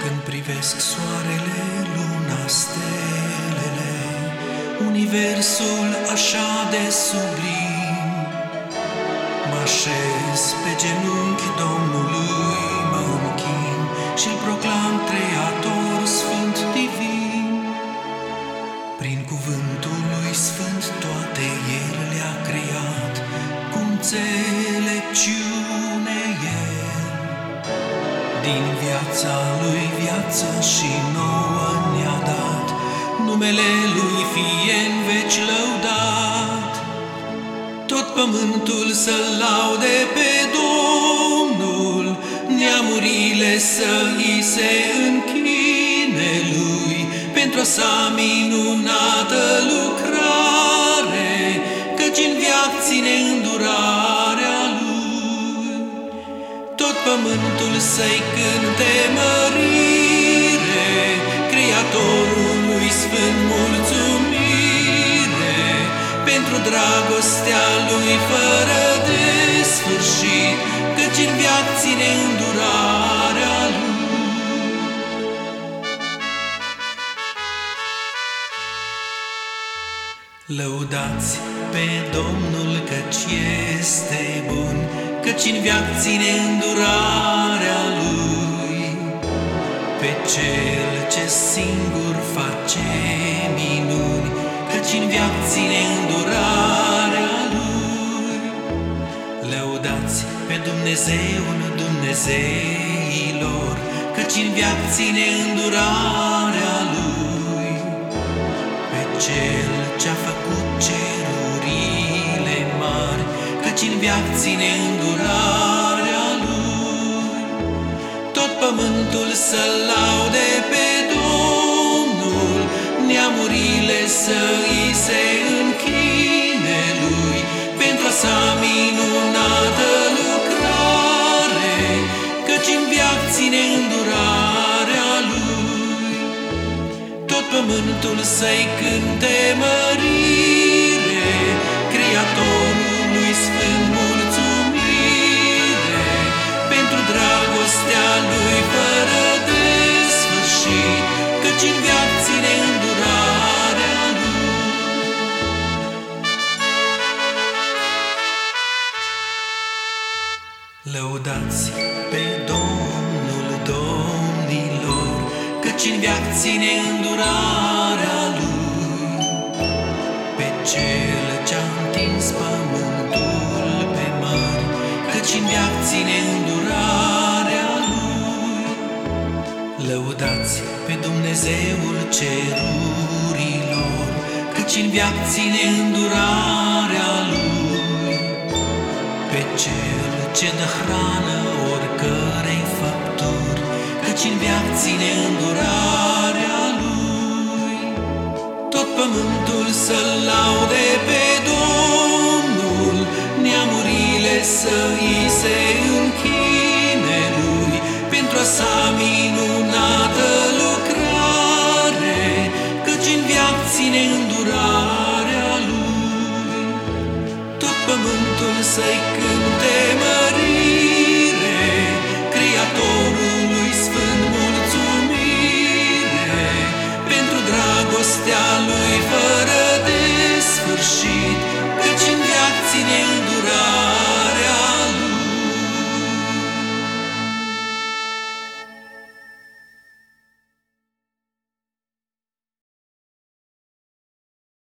Privesc soarele, luna, stelele, Universul așa de sublim. Mă așez pe genunchi Domnului, mă închin și-l proclam Creator Sfânt Divin. Prin cuvântul lui Sfânt toate El le-a creat, cu înțelepciune El. Din viața lui viață și nouă ne-a dat, numele lui fie în veci lăudat. Tot pământul să-l laude pe Domnul, neamurile să îi se închine lui, pentru sa minunată lucrare, căci în viață ține îndurarea lui. Tot pământul să-i cânte mărire, Creatorului sfânt mulțumire, pentru dragostea lui fără de sfârșit, căci în viață ține îndurarea lui. Lăudați pe Domnul căci este bun, căci în viață ține îndurarea Lui. Pe Cel ce singur face minuni, căci în viață ține îndurarea Lui. Lăudați pe Dumnezeul Dumnezeilor, căci în viață ține îndurarea Lui. Pe Cel ce-a făcut cerurile mari, căci în viață ține îndurarea Lui. Tot pământul să-L laude pe Domnul, neamurile să îi se închine Lui, pentru a sa minunată lucrare, căci în viață ține îndurarea Lui. Tot pământul să-i cânte mărire, Lăudați pe Domnul domnilor, căci în viață ține îndurarea Lui. Pe Cel ce-a întins pământul pe mări, căci în viață ține îndurarea Lui. Lăudați pe Dumnezeul cerurilor, căci în viață ține îndurarea Lui. Pe Cel ce dă hrană oricărei făpturi, căci în viață ține îndurarea Lui. Tot pământul să-L laude pe Domnul, neamurile să îi se închine Lui, pentru a sa minunată lucrare, căci în viață ține îndurarea Lui. Tot pământul să-i cânte mărire,